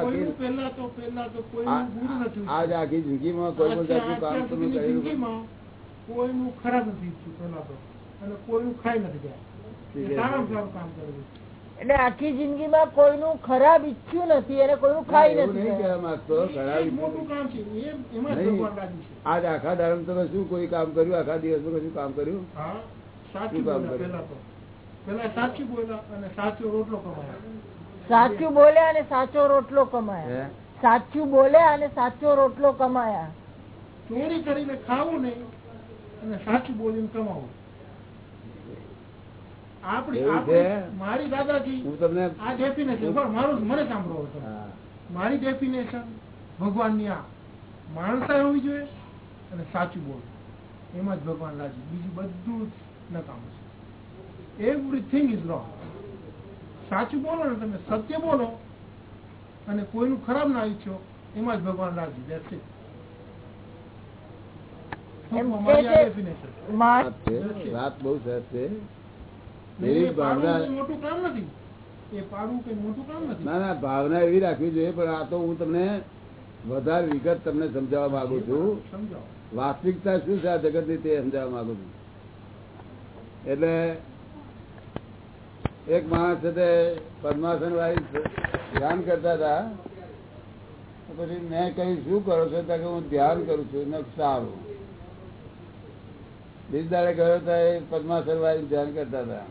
આજ આખી જિંદગીમાં કોઈ પણ જાતનું કામ તમે કરેલું કોઈ કોઈનું ખરાબ નથી પેલા તો. અને કોઈનું ખાઈ નથી ગયા. સારામાં સારું કામ કરેલું એટલે આખી જિંદગીમાં કોઈનું ખરાબ ઈચ્છ્યું નથી અને કોઈનું ખાઈ નથી કહેવા માંગતો ખરાબ આજ આખા દાડમ તમે શું કોઈ કામ કર્યું? આખા દિવસમાં કશું કામ કર્યું? સાચું શું કામ બોલ્યા કર્યું? પહેલા તો. પહેલા સાચું બોલ્યા અને સાચો રોટલો કમાયા. સાચું બોલ્યા અને સાચો રોટલો કમાયા. સાચું બોલ્યા અને સાચો રોટલો કમાયા. ચોરી કરીને ખાવું નહીં અને સાચું બોલીને કમાવું આપણી એવું આપણી- છે? મારી દાદાજી હું તમને આ ડેફિનેશન મારું મને સાંભળો મારી ડેફિનેશન ભગવાનની આ માણસાઈ હોવી જોઈએ અને સાચું બોલવું. એમાં જ ભગવાન રાજી. બીજું બધું જ નકામું છે. એવરીથિંગ ઇઝ રોંગ સાચું બોલો ને તમે સત્ય બોલો અને કોઈનું ખરાબ ના ઈચ્છો એમાં જ ભગવાન રાજી. વાત છે વાત બહુ સરસ છે. ભાવના મોટું કામ નથી. એ પાડવું કઈ મોટું કામ નથી. ના ના ભાવના એવી રાખવી જોઈએ પણ આ તો હું તમને વધારે વિગત તમને સમજાવવા માંગુ છું. વાસ્તવિકતા શું છે આ જગતની તે સમજાવવા માંગુ છું. એટલે એક માણસ છે તે પદ્માસન વાળી ધ્યાન કરતા હતા. પછી મેં કહ્યું શું કરો છો? ત્યાં કે હું ધ્યાન કરું છું. સારું. બીજ દાડે ગયો હતા એ પદ્માસન વાળી ધ્યાન કરતા હતા.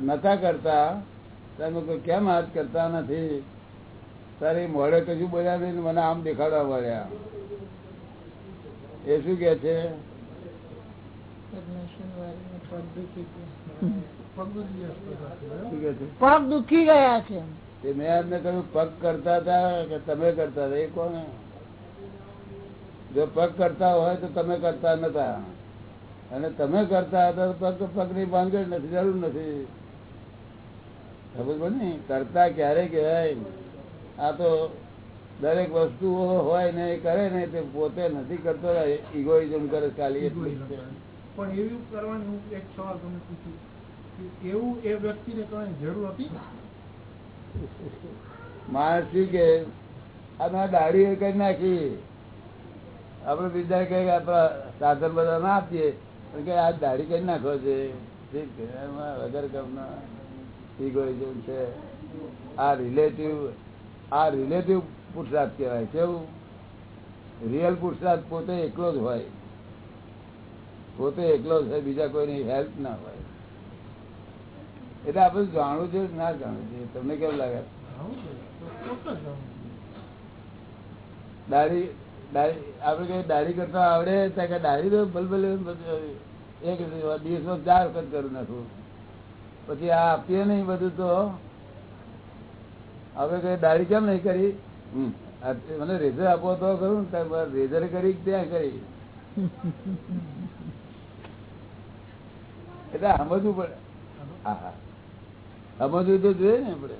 નતા કરતા. તમે કોઈ કેમ હાથ કરતા નથી? તારી મોડે કજુ બોલ્યા નહીં મને આમ દેખાડવા મળ્યા. એ શું કે છે? પગલું શું કે છે? પગ દુખી ગયા છે. તે મેં એમને કહ્યું પગ કરતા હતા કે તમે કરતા હતા? એ કોને જો પગ કરતા હોય તો તમે કરતા નતા. અને તમે કરતા હતા પગ પગની ભાંગડ નથી જરૂર નથી. ખબર પડે કરતા ક્યારે કહેવાય? આ તો દરેક વસ્તુ હોય ને એ કરે ને તે પોતે નથી કરતો ઇગોઇઝમ કરે ખાલી. પણ એવું કરવાની હું એક સવાલ તમને પૂછું એવું એ વ્યક્તિને કરવાની જરૂર હતી? માણસ શું કે આ દાઢી કરી નાખી. આપડે બીજા કઈ આપડા સાધન બધા ના આપીએ. કે આ દાઢી કરી નાખો છે. વગર કામના ઇગોઇઝમ છે. આ રિલેટિવ આ રિલેટિવ પુરુષાર્થ કહેવાય. કેવું? રિયલ પુરુષાર્થ પોતે એકલો જ હોય. પોતે એકલો જ હોય બીજા કોઈની હેલ્પ ના હોય. એટલે આપણે જાણવું છે ના જાણવું છે? તમને કેવું લાગે. દાઢી આપણે કઈ દાઢી કરતા આવડે? ત્યાં કે દાઢી તો ભલભલ એક દિવસમાં ચાર વખત કરું નાખું. પછી આ આપીએ નહીં બધું તો. હવે કઈ દાઢી કેમ નહીં કરી? મને રેઝર આપો તો કરું રેઝર કરી ત્યાં કરી? એટલે સમજવું પડે. હા હા. સમજવું તો જોઈએ ને આપણે.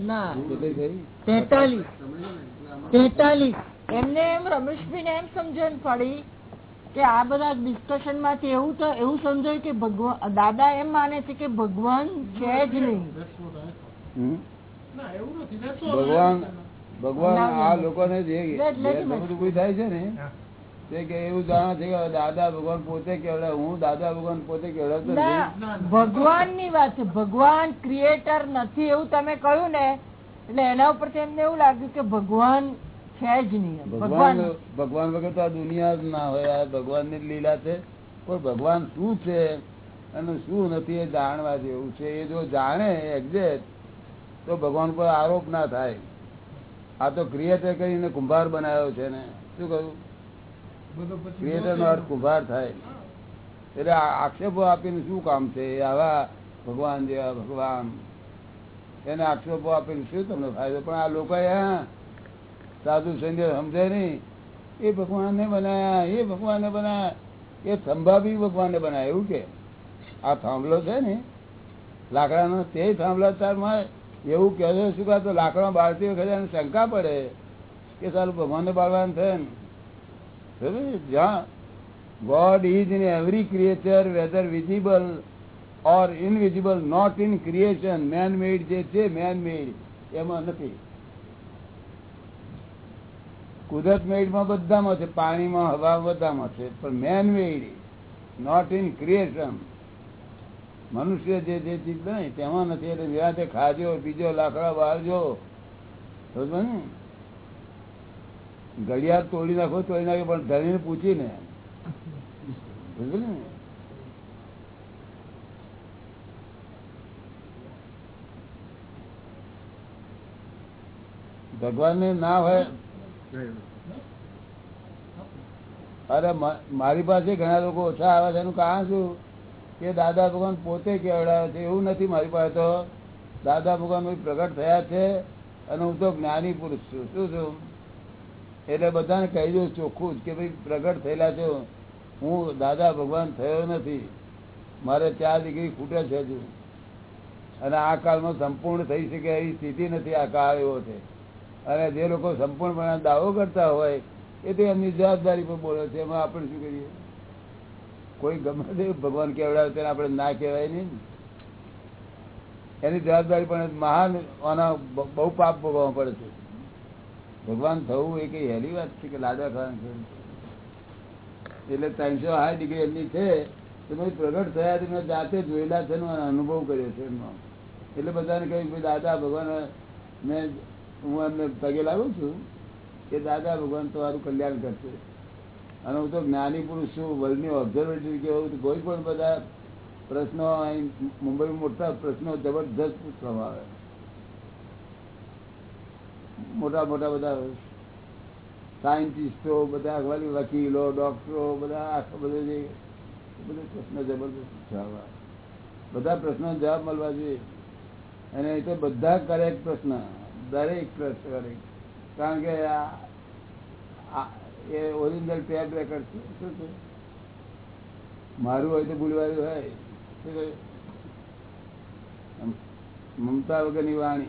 ના. તેતાલીસ તેતાલીસ એમને એમ રમેશભાઈ ને એમ સમજણ પડી કે આ બધા ડિસ્કશનમાંથી એવું તો એવું સમજાયું કે ભગવાન દાદા એમ માને છે કે ભગવાન છે જ નહીં. ભગવાન ભગવાન આ લોકોને જે થાય છે ને તે કે એવું જાણે છે કે દાદા ભગવાન પોતે કેવડે હું દાદા ભગવાન પોતે કેવડે ભગવાનની વાત છે. ભગવાન ક્રિએટર નથી એવું તમે કહ્યું ને એટલે એના ઉપર એમને એવું લાગ્યું કે ભગવાન છે જ નહીં. ભગવાન વગર તો આ દુનિયા જ ના હોય. આ ભગવાનની લીલા છે. પણ ભગવાન શું છે અને શું નથી એ જાણવા જેવું છે. એ જો જાણે એક્ઝેક્ટ તો ભગવાન પર આરોપ ના થાય. આ તો ક્રિએટર કરીને કુંભાર બનાવ્યો છે ને. શું કહ્યું? ક્રિએટર નો અર્થ કુંભાર થાય. એટલે આક્ષેપો આપીને શું કામ છે? એ આવા ભગવાન જેવા ભગવાન. એને આક્ષેપો આપીને શું તમને ફાયદો? પણ આ લોકો સાધુ સંજય સમજે નહીં. એ ભગવાનને બનાયા એ ભગવાનને બનાયા. એ સંભાવી ભગવાનને બનાયા એવું કે? આ થાંભલો છે ને? લાકડાનો તે થાંભલા તારમાં એવું કહેજો શું કાં તો લાકડા બાળતી વખતે શંકા પડે કે સારું ભગવાનને બાળવાનું થાય ને. જ્યાં God is in every creature, whether visible or invisible, not in creation. Man-made જે છે મેન મેડ એમાં નથી. કુદરત મેડમાં બધામાં છે પાણીમાં હવા બધામાં છે પણ man made not in creation મનુષ્ય જે જે ચીજ બને તેમાં નથી. એટલે નિરાતે ખાજો બીજો લાકડા બહારજો સમજો ને? ઘડિયાળ તોડી નાખો તોડી નાખે પણ ધણીને પૂછીને. ને? ભગવાન ને ના હોય. અરે મારી પાસે ઘણા લોકો ઓછા આવે છે. એનું કારણ શું? કે દાદા ભગવાન પોતે કેવડાવે છે? એવું નથી મારી પાસે તો. દાદા ભગવાન પ્રગટ થયા છે અને હું તો જ્ઞાની પુરુષ છું. શું છું એટલે બધાને કહી દઉં ચોખ્ખું જ કે ભાઈ પ્રગટ થયેલા છે. હું દાદા ભગવાન થયો નથી. મારે ચાર ડિગ્રી ખૂટે છે હજુ. અને આ કાળમાં સંપૂર્ણ થઈ શકે એવી સ્થિતિ નથી આ કાળ એવો છે. અને જે લોકો સંપૂર્ણપણે દાવો કરતા હોય, એ તો એમની જવાબદારી પર બોલે છે. એમાં આપણે શું કરીએ? કોઈ ગમે તે ભગવાન કેવડાવે તેને આપણે ના કહેવાય નહીં એની જવાબદારી પણ મહાન, આના બહુ પાપ ભોગવવા પડે છે. ભગવાન થવું એ કઈ હેલી વાત છે કે લાડા ખાવાનું છે? એટલે ત્રણસો સાઠ ડિગ્રી એમની છે, તો ભાઈ પ્રગટ થયા છે મેં જાતે જોયેલા છે ને અનુભવ કર્યો છે એમનો. એટલે બધાને કહ્યું કે દાદા ભગવાન, મેં હું એમને પગે લાગુ છું કે દાદા ભગવાન તમારું કલ્યાણ કરશે. અને હું તો જ્ઞાની પુરુષ છું વર્લ્ડની ઓબ્ઝર્વેટરી તો કોઈ પણ બધા પ્રશ્નો અહીં મુંબઈમાં મોટા પ્રશ્નો જબરદસ્ત પૂછવામાં આવે મોટા મોટા બધા સાયન્ટિસ્ટો, બધા વકીલો, ડોક્ટરો, બધા આખા બધા જે, બધા પ્રશ્ન જબરદસ્ત બધા પ્રશ્નો જવાબ મળવા જોઈએ. અને એ તો બધા કરેક્ટ પ્રશ્ન, દરેક પ્રશ્ન કરેક્ટ કારણ કે એ ઓરિજિનલ ટેપ રેકર્ડ છે. શું છે? મારું હોય તો ભૂલવાયું હોય? મમતા વગરની વાણી.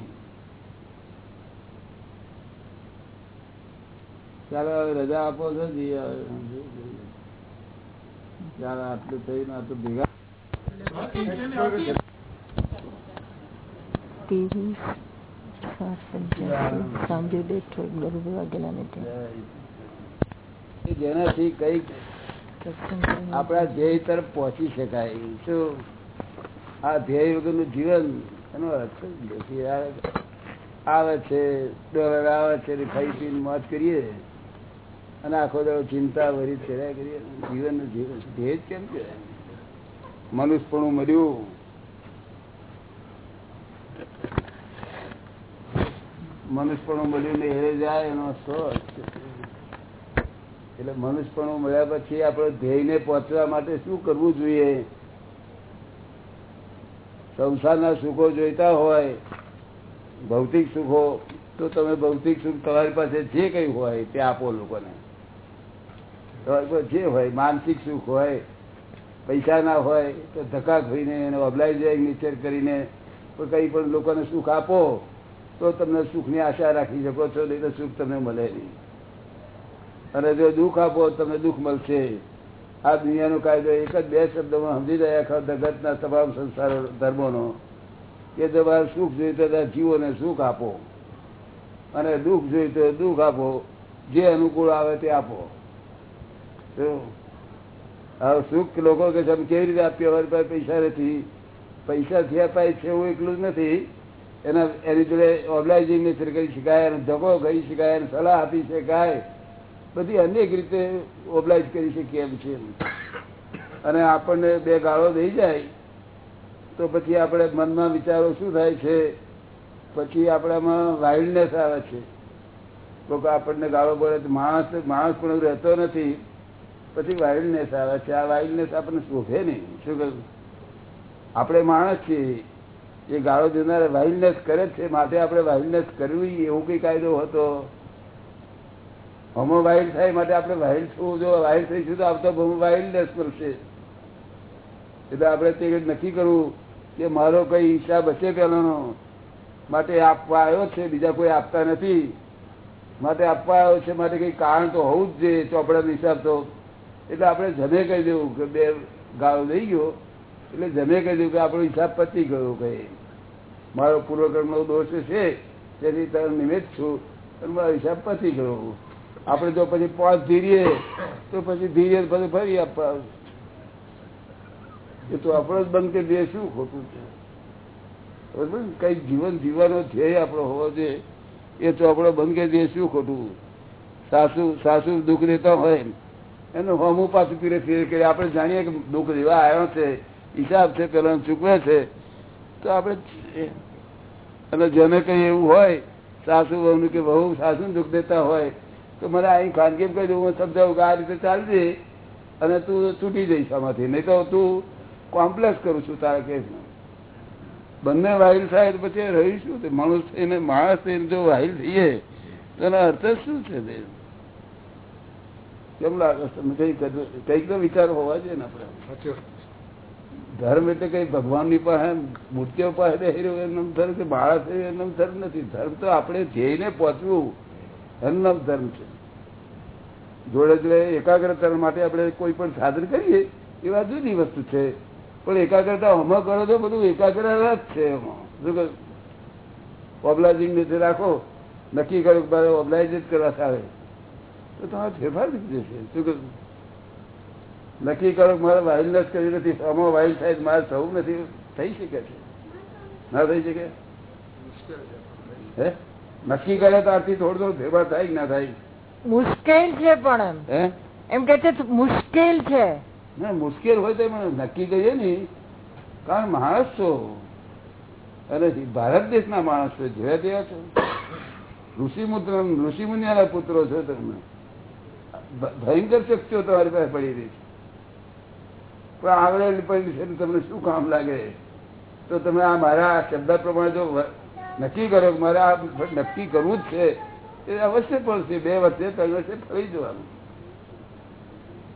ચાલો હવે રજા આપો છો જી ચાલો આટલું થયું આટલું ભેગા. બાકી છે ને બાકી ત્રેવીસ સાત પંચ્યાસી સાંજે ડેટ બરોબર વાગેલા ને એ જેનાથી કંઈક આપણા ધ્યેય તરફ પહોંચી શકાય. શું? આ ધ્યેય વગરનું જીવન એનો અર્થ જ નથી. આવે છે ડોલર આવે છે ખાઈ પીને મોજ કરીએ. અને આખો દાડો ચિંતા ભરી ફેર્યા કરીએ જીવન ધ્યેય કેમ કે મનુષ્યપણું મર્યું મનુષ્યપણું મળ્યું ને એ જાય એનો સ્વર્થ એટલે મનુષ્યપણું મળ્યા પછી આપણે ધ્યેયને પહોંચવા માટે શું કરવું જોઈએ? સંસારના સુખો જોઈતા હોય, ભૌતિક સુખો, તો તમે ભૌતિક સુખ તમારી પાસે જે કઈ હોય તે આપો લોકોને. જે હોય, માનસિક સુખ હોય, પૈસા ના હોય, તો ધક્કા ખાઈને એને ઓબ્લાઇઝ નેચર કરીને. કંઈ પણ લોકોને સુખ આપો, તો તમને સુખની આશા રાખી શકો છો, નહીં તો સુખ તમને મળે નહીં. અને જો દુઃખ આપો તમને દુઃખ મળશે. આ દુનિયાનો કાયદો એક જ બે શબ્દમાં સમજી રહ્યા આખા જગતના તમામ સંસારો, ધર્મોનો. કે તમારે સુખ જોઈતો તો જીવોને સુખ આપો. અને દુઃખ જોઈતો તો દુઃખ આપો. જે અનુકૂળ આવે તે આપો? હવે સુખ લોકો કે તમે કેવી રીતે આપીએ? અમારી પાસે પૈસા નથી. પૈસાથી અપાય છે એવું એકલું જ નથી. એના એની જોડે ઓબ્લાઇઝિંગ કરી શકાય, અને ધગો કરી શકાય, અને સલાહ આપી શકાય. બધી અનેક રીતે ઓબ્લાઇઝ કરી શકીએ એમ છે અને આપણને બે ગાળો દઈ જાય, તો પછી આપણે મનમાં વિચારો શું થાય છે? પછી આપણામાં વાઇલ્ડનેસ આવે છે. લોકો આપણને ગાળો બોલે માણસ માણસ પણ રહેતો નથી. પછી વાઇલ્ડનેસ આવે છે. આ વાઇલ્ડનેસ આપણને શોભે નહીં. શું કહ્યું? આપણે માણસ છીએ. એ ગાળો દેનાર વાઇલ્ડનેસ કરે છે. માટે આપણે વાઇલ્ડનેસ કરવી, એવું કઈ કાયદો હતો? હોમો વાઇલ્ડ થાય માટે આપણે વાઇલ્ડ થવું જો વાઇલ્ડ થઈશું તો આવતો હોમો વાઇલ્ડનેસ મળશે. એટલે આપણે તે નક્કી કરવું કે મારો કઈ હિસાબ હશે પેલાનો. માટે આપવા આવ્યો છે. બીજા કોઈ આપતા નથી. માટે આપવા આવ્યો છે. માટે કઈ કારણ તો હોવું જ જોઈએ ચોપડાનો હિસાબ તો. એટલે આપણે જમે કહી દેવું કે બે ગાળો લઈ ગયો, એટલે જમે કહી દેવું કે આપણો હિસાબ પતી ગયો કઈ મારો પૂર્વકર્મનો દોષ છે તેથી તમે નિમિત્ત છું અને મારો હિસાબ પતી ગયો. આપણે જો પછી પાંચ ધીરીએ, તો પછી ધીરે પછી ફરી આપવા એ તો આપણો જ બંધ કરી દે શું ખોટું છે? બરાબર? કઈ જીવન જીવવાનો ધ્યેય આપણો હોવો જોઈએ. એ તો આપણો બંધ કરી દે શું ખોટું? સાસુ સાસુ દુઃખ દેતા હોય એનું હોમું પાછું પીરે ફીરે કરીએ આપણે જાણીએ કે દુઃખ દેવા આવ્યો છે, હિસાબ છે પેલો ચૂકવે છે. તો આપણે અને જેને કંઈ એવું હોય, સાસુ વહુનું કે વહુ સાસુ દુઃખ દેતા હોય, તો મને અહીં ખાનગી કહી દઉં, હું સમજાવું કે આ રીતે ચાલજે અને તું છૂટી જઈશ આમાંથી. નહીં તો તું કોમ્પ્લેક્સ કરું છું તારા કેસમાં. બંને વાહિલ થાય પછી રહીશું માણસ થઈને માણસ થઈને જો વાહિલ થઈએ, તો એનો અર્થ શું છે તે કેમ લાગે કઈ કંઈક તો વિચાર હોવા જોઈએ ને આપડે ધર્મ એટલે કઈ ભગવાનની પાસે મૂર્તિઓ પાસે રહી રહ્યું એનું ધર્મ કે માણસ એનું નામ ધર્મ નથી. ધર્મ તો આપણે ધ્યેયને પહોંચવું. એનું ધર્મ છે. જોડે જોડે એકાગ્રતા માટે આપણે કોઈ પણ સાધન કરીએ એ વાત જુદી વસ્તુ છે. પણ એકાગ્રતા હમણાં કરો તો બધું એકાગ્ર જ છે એમાં. ઓબલાઇઝિંગ રીતે રાખો નક્કી કરો કે મારે જ કરવા આવે તો તમારે ફેરફાર થઈ જશે શું કહ્યું નક્કી કરો મારે વાઇલ્ડનેસ કરી નથી. આમાં વાઇલ્ડ થાય મારે થવું નથી. થઈ શકે છે. ના થઈ શકે? હે? નક્કી કરે તો આથી થોડો થોડો ફેરફાર થાય કે ના થાય? મુશ્કેલ છે પણ એમ. એમ કે છે મુશ્કેલ છે. ના મુશ્કેલ હોય તો પણ નક્કી કરીએ ને કારણ માણસ છો. અને ભારત દેશના માણસ છો. જોયા તેવા છો. ઋષિ મુદ્ર ઋષિ મુનિયાના પુત્રો છો તમે. ભયંકર શક્તિઓ તમારી પાસે પડી રહી છે. પણ આવડેલી પડી છે તમને શું કામ લાગે? તો તમે આ મારા આ શબ્દ પ્રમાણે જો નક્કી કરો મારે આ નક્કી કરવું જ છે એ અવશ્ય પડશે. બે વર્ષે ત્રણ વર્ષે ફરી જવાનું.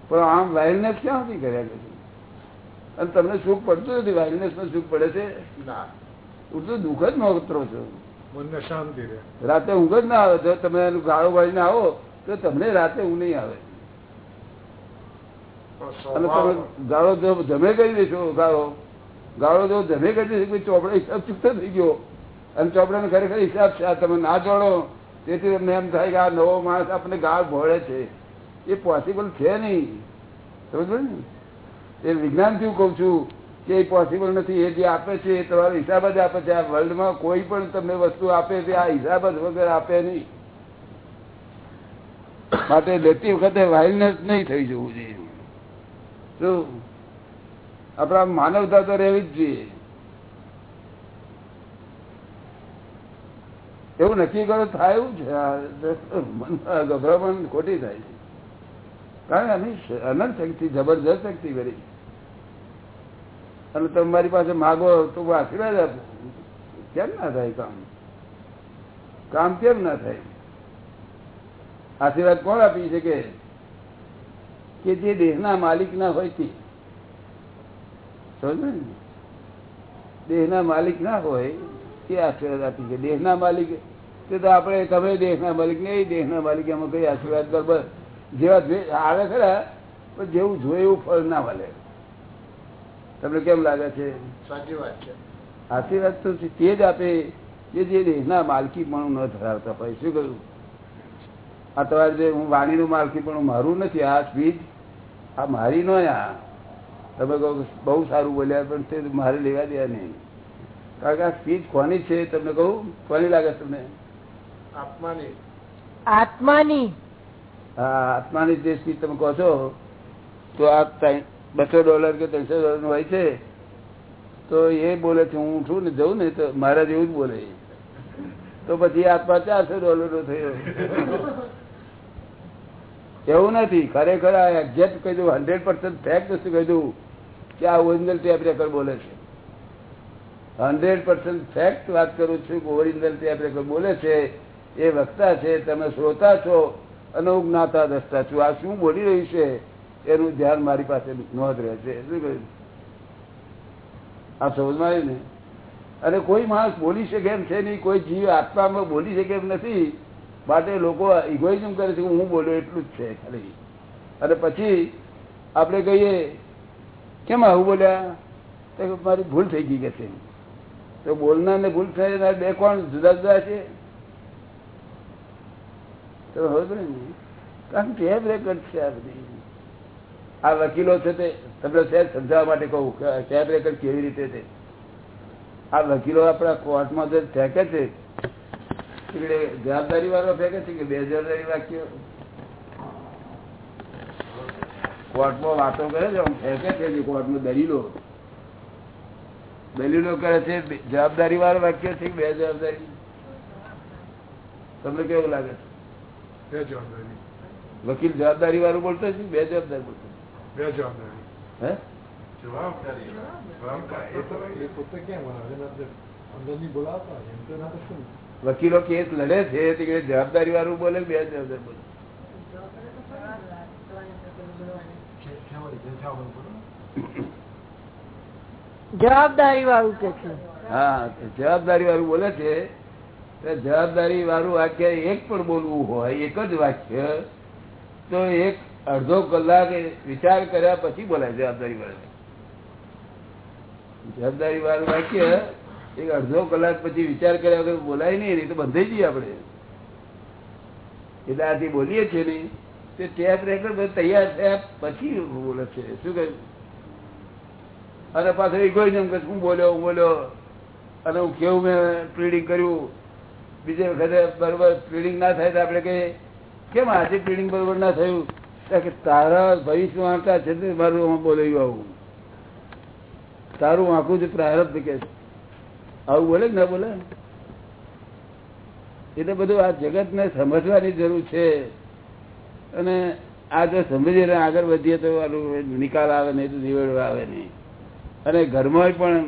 પણ આમ વાઇલ્ડનેસ ક્યાંથી કર્યા કરે અને તમને સુખ પડતું નથી? વાઇલ્ડનેસમાં સુખ પડે છે? હું તો દુઃખ જ નોતરો છું રાતે ઊંઘ જ ના આવે. જો તમે એનું ગાળો વાળીને આવો. તો તમને રાતે ઊંઘ નહીં આવે. અને તમે ગાળો જો જમે કરી દેશો ગાળો. ગાળો જો જમે કરી દેશો કોઈ ચોપડો હિસાબ ચૂકતો થઈ ગયો. અને ચોપડાનો ખરેખર હિસાબ છે આ તમે ના જોડો તેથી તમને એમ થાય કે આ નવો માણસ આપણને ગાળ ભોળે છે. એ પોસિબલ છે નહીં. સમજ ને? એ વિજ્ઞાનથી હું કહું છું કે એ પોસિબલ નથી. એ જે આપે છે એ તમારો હિસાબ જ આપે છે. આ વર્લ્ડમાં કોઈ પણ તમને વસ્તુ આપે તે આ હિસાબ જ વગર આપે નહીં. માટે લેતી વખતે વાયલનેસ નહીં થઈ જવું જોઈએ. શું આપણા માનવતા તો રહેવી જ જોઈએ. એવું નક્કી કરો, થાય એવું છે. ગભરામણ ખોટી થાય છે. કારણ કે અનંત શક્તિ, જબરજસ્ત શક્તિ કરી અને તમે મારી પાસે માગો તો હું આશીર્વાદ આપું. કેમ ના થાય કામ? કામ કેમ ના થાય? આશીર્વાદ કોણ આપી શકે? કે જે દેહના માલિક ના હોય તે. સમજ ને? દેહના માલિક ના હોય તે આશીર્વાદ આપી છે દેહના માલિક તે તો આપણે તમે દેહના માલિક ને દેહના માલિક એમાં કઈ આશીર્વાદ બરાબર જેવા આવે ખરા પણ જેવું જોઈએ એવું ફળ ના મળે. તમને કેમ લાગે છે? સાચી વાત છે. આશીર્વાદ તો તે જ આપે કે જે દેહના માલકી પણ ન ધરાવતા હોય. શું કહ્યું? આ તમારે જે હું વાણીનું માલકી પણ મારું નથી આ સ્પીચ આ મારી નો આ. તમે કહો બહુ સારું બોલ્યા પણ તે મારે લેવા દેવા નહીં. કારણ કે આ સ્પીચ કોની છે તમને કહું? કોની લાગે તમને? આત્માની. આત્માની. હા આત્માની જે સ્પીચ તમે કહો છો તો આ બસો ડોલર કે ત્રણસો ડોલરનું હોય છે તો એ બોલે છે હું ઉઠું ને જઉં ને તો મારા જેવું જ બોલે. તો પછી આત્મા ચારસો ડોલર નો થયો. એવું નથી. ખરેખર આ એક્ઝેક્ટ કહી દઉં હંડ્રેડ પર્સન્ટ ફેક્ટ શું દઉં કે આ ઓરિજિનલ ટેપ રેકર્ડ બોલે છે. હંડ્રેડ પર્સન્ટ ફેક્ટ વાત કરું છું કે ઓરિજિનલ ટેપ રેકર્ડ બોલે છે. એ વક્તા છે, તમે શ્રોતા છો અને હું જ્ઞાતા દસતા છું. આ શું બોલી રહ્યું છે? એનું ધ્યાન મારી પાસે નોંધ રહે છે. શું કહ્યું? આ સમજમાં આવ્યું ને? અને કોઈ માણસ બોલી શકે એમ છે નહીં, કોઈ જીવ આત્મામાં બોલી શકે એમ નથી. માટે લોકો ઇગોઇઝમ કરે છે કે હું બોલ્યો એટલું જ છે ખાલી. અને પછી આપણે કહીએ, કેમ આવું બોલ્યા? તો મારી ભૂલ થઈ ગઈ કે છે. તો બોલનાર ને ભૂલ થઈ બે કોણ જુદા જુદા છે? તો હવે ને કારણ ટેપ રેકર્ડ છે આ બધી. આ વકીલો છે તે, તમને સહેજ સમજાવવા માટે કહું ટેપ રેકર્ડ કેવી રીતે છે? આ વકીલો આપણા કોર્ટમાં જે ફેંકે છે જવાબદારી વાળો ફેંકે છે કે બે જવાબદારી વાક્ય? કોર્ટમાં વાતો કરે છે ફેંકે છે કે કોર્ટમાં દલીલો. દલીલો કરે છે જવાબદારી વાળો વાક્ય છે બે જવાબદારી તમને કેવું લાગે છે? બે જવાબદારી વકીલ જવાબદારી વાળું બોલતો છે બે જવાબદારી બોલતો બે જવાબદારી હે? જવાબદારી. એ તો એ પોતે કેમ અંદરની બોલાવતા એમ તો ના તો શું? વકીલો કેસ લડે છે તે કે જવાબદારી વાળું બોલે કે બે જવાબદાર બોલે. જવાબદારી વાળું કે છે? હા જવાબદારી વાળું બોલે છે. તો જવાબદારી વાળું વાક્ય એક પણ બોલવું હોય એક જ વાક્ય તો એક અડધો કલાક એ વિચાર કર્યા પછી બોલાય જવાબદારી વાળું. જવાબદારી વાળું વાક્ય એક અડધો કલાક પછી વિચાર કર્યા બોલાય નહીં તો બંધાઈ જઈએ આપણે. એટલે આથી બોલીએ છીએ ને, તે ટેપ રેકોર્ડ બધું તૈયાર થયા પછી બોલે છે. શું કહ્યું અને પાછળ ઇગોઇઝમ કે હું બોલ્યો હું બોલ્યો, અને હું કેવું મેં પ્રીડિંગ કર્યું. બીજે વખતે બરોબર પ્રીડિંગ ના થાય તો આપણે કહીએ, કેમ આજે પ્રીડિંગ બરોબર ના થયું? કે તારા ભવિષ્ય વાંચતા છે મારું બોલાયું આવું. તારું આખું જે પ્રારબ્ધ કે છે. આવું બોલે ના બોલે? એટલે બધું આ જગત ને સમજવાની જરૂર છે. અને આ જો સમજીને આગળ વધીએ તો નિકાલ આવે નહીં તો નિવેડવા આવે નહીં. અને ઘરમાં પણ